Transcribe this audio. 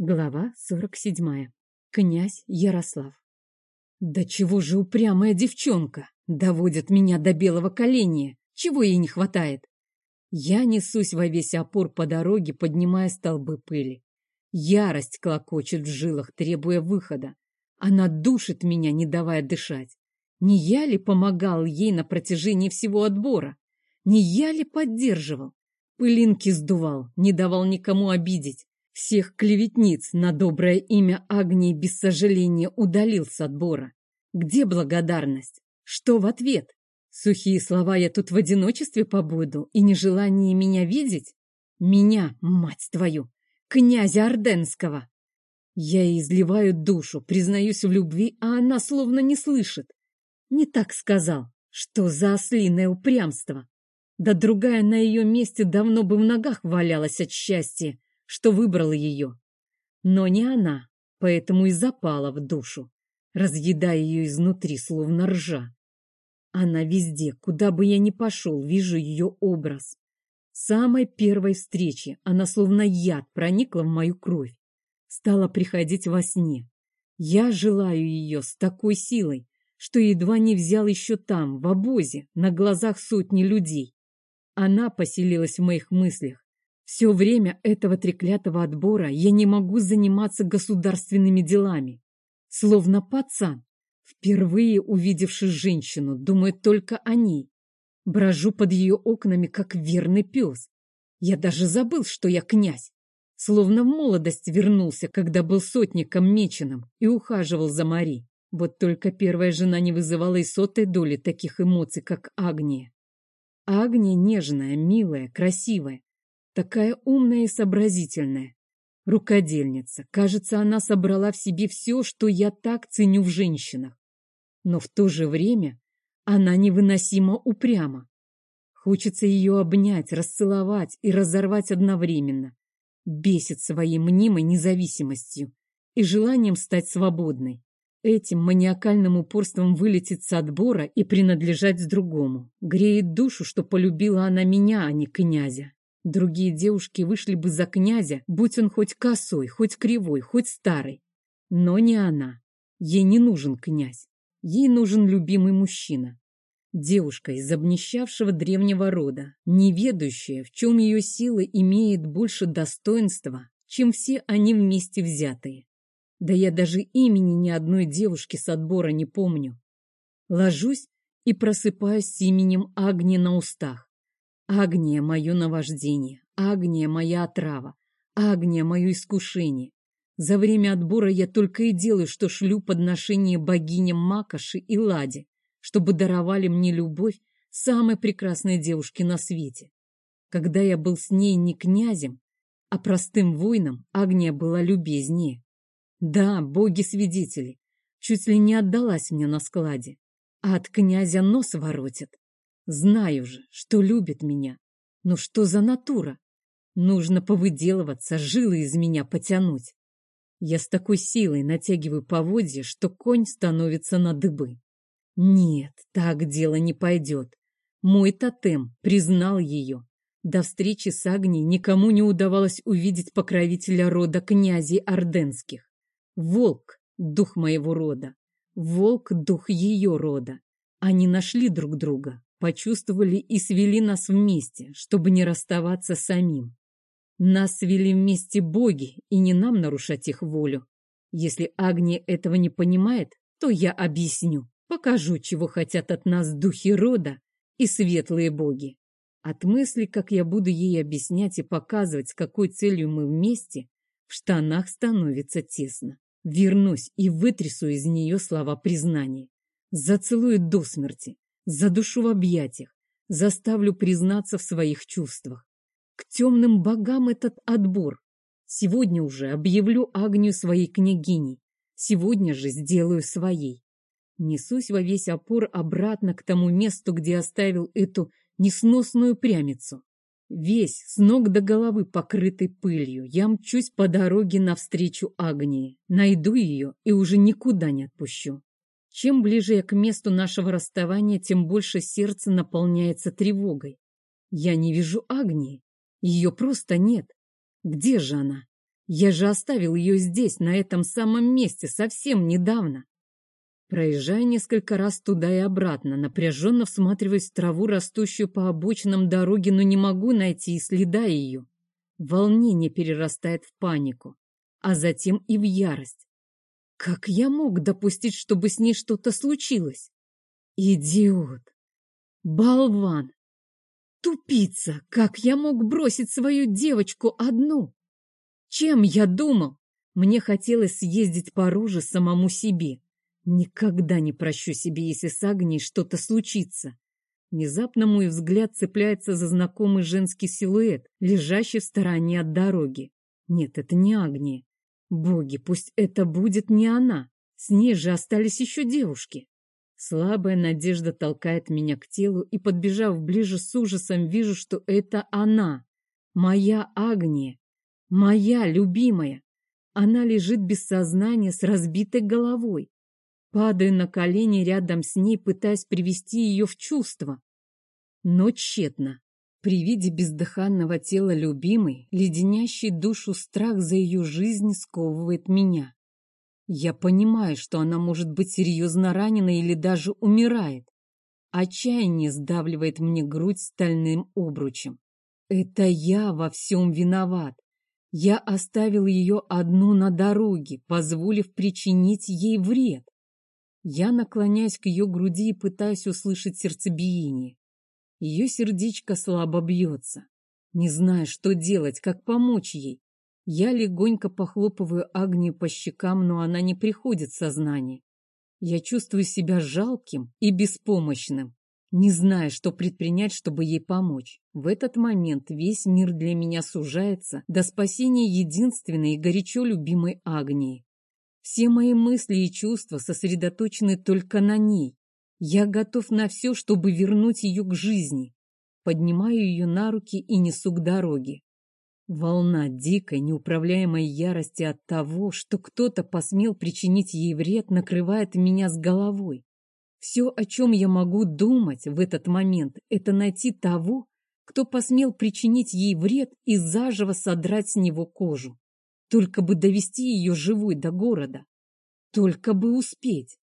Глава 47. Князь Ярослав. Да чего же упрямая девчонка? Доводит меня до белого коленя. Чего ей не хватает? Я несусь во весь опор по дороге, поднимая столбы пыли. Ярость клокочет в жилах, требуя выхода. Она душит меня, не давая дышать. Не я ли помогал ей на протяжении всего отбора? Не я ли поддерживал? Пылинки сдувал, не давал никому обидеть. Всех клеветниц на доброе имя Агнии без сожаления удалил с отбора. Где благодарность? Что в ответ? Сухие слова я тут в одиночестве побуду и нежелание меня видеть? Меня, мать твою, князя Орденского! Я изливаю душу, признаюсь в любви, а она словно не слышит. Не так сказал. Что за ослиное упрямство? Да другая на ее месте давно бы в ногах валялась от счастья что выбрала ее. Но не она, поэтому и запала в душу, разъедая ее изнутри, словно ржа. Она везде, куда бы я ни пошел, вижу ее образ. Самой первой встречи она словно яд проникла в мою кровь. Стала приходить во сне. Я желаю ее с такой силой, что едва не взял еще там, в обозе, на глазах сотни людей. Она поселилась в моих мыслях, все время этого треклятого отбора я не могу заниматься государственными делами. Словно пацан, впервые увидевший женщину, думает только о ней. Брожу под ее окнами, как верный пес. Я даже забыл, что я князь. Словно в молодость вернулся, когда был сотником меченым и ухаживал за Мари. Вот только первая жена не вызывала и сотой доли таких эмоций, как Агния. Агния нежная, милая, красивая, Такая умная и сообразительная. Рукодельница. Кажется, она собрала в себе все, что я так ценю в женщинах. Но в то же время она невыносимо упряма. Хочется ее обнять, расцеловать и разорвать одновременно. Бесит своей мнимой независимостью и желанием стать свободной. Этим маниакальным упорством вылететь с отбора и принадлежать другому. Греет душу, что полюбила она меня, а не князя. Другие девушки вышли бы за князя, будь он хоть косой, хоть кривой, хоть старый. Но не она. Ей не нужен князь. Ей нужен любимый мужчина. Девушка из обнищавшего древнего рода, не ведающая, в чем ее сила имеет больше достоинства, чем все они вместе взятые. Да я даже имени ни одной девушки с отбора не помню. Ложусь и просыпаюсь с именем Агни на устах. Агния — мое наваждение, Агния — моя отрава, Агния — мое искушение. За время отбора я только и делаю, что шлю подношение богиням Макоши и Ладе, чтобы даровали мне любовь самой прекрасной девушки на свете. Когда я был с ней не князем, а простым воином, Агния была любезнее. Да, боги-свидетели, чуть ли не отдалась мне на складе, а от князя нос воротит. Знаю же, что любит меня. Но что за натура? Нужно повыделываться, жилы из меня потянуть. Я с такой силой натягиваю поводья, что конь становится на дыбы. Нет, так дело не пойдет. Мой тотем признал ее. До встречи с Агней никому не удавалось увидеть покровителя рода князей Орденских. Волк — дух моего рода. Волк — дух ее рода. Они нашли друг друга, почувствовали и свели нас вместе, чтобы не расставаться самим. Нас свели вместе боги, и не нам нарушать их волю. Если Агния этого не понимает, то я объясню, покажу, чего хотят от нас духи рода и светлые боги. От мысли, как я буду ей объяснять и показывать, с какой целью мы вместе, в штанах становится тесно. Вернусь и вытрясу из нее слова признания. Зацелую до смерти, задушу в объятиях, заставлю признаться в своих чувствах. К темным богам этот отбор. Сегодня уже объявлю Агнию своей княгиней. Сегодня же сделаю своей. Несусь во весь опор обратно к тому месту, где оставил эту несносную прямицу. Весь, с ног до головы покрытый пылью, я мчусь по дороге навстречу Агнии. Найду ее и уже никуда не отпущу. Чем ближе я к месту нашего расставания, тем больше сердце наполняется тревогой. Я не вижу Агнии. Ее просто нет. Где же она? Я же оставил ее здесь, на этом самом месте, совсем недавно. Проезжая несколько раз туда и обратно, напряженно всматриваясь в траву, растущую по обочинам дороги, но не могу найти и следа ее. Волнение перерастает в панику, а затем и в ярость. Как я мог допустить, чтобы с ней что-то случилось? Идиот! Болван! Тупица! Как я мог бросить свою девочку одну? Чем я думал? Мне хотелось съездить по роже самому себе. Никогда не прощу себе, если с Агнией что-то случится. Внезапно мой взгляд цепляется за знакомый женский силуэт, лежащий в стороне от дороги. Нет, это не Агния. Боги, пусть это будет не она. С ней же остались еще девушки. Слабая надежда толкает меня к телу, и, подбежав ближе с ужасом, вижу, что это она. Моя Агния. Моя любимая. Она лежит без сознания с разбитой головой. Падаю на колени рядом с ней, пытаясь привести ее в чувство. Но тщетно. При виде бездыханного тела любимой, леденящий душу страх за ее жизнь сковывает меня. Я понимаю, что она может быть серьезно ранена или даже умирает. Отчаяние сдавливает мне грудь стальным обручем. Это я во всем виноват. Я оставил ее одну на дороге, позволив причинить ей вред. Я наклоняюсь к ее груди и пытаюсь услышать сердцебиение. Ее сердечко слабо бьется. Не знаю, что делать, как помочь ей. Я легонько похлопываю Агнию по щекам, но она не приходит в сознание. Я чувствую себя жалким и беспомощным, не зная, что предпринять, чтобы ей помочь. В этот момент весь мир для меня сужается до спасения единственной и горячо любимой Агнии. Все мои мысли и чувства сосредоточены только на ней. Я готов на все, чтобы вернуть ее к жизни. Поднимаю ее на руки и несу к дороге. Волна дикой, неуправляемой ярости от того, что кто-то посмел причинить ей вред, накрывает меня с головой. Все, о чем я могу думать в этот момент, это найти того, кто посмел причинить ей вред и заживо содрать с него кожу. Только бы довести ее живой до города. Только бы успеть.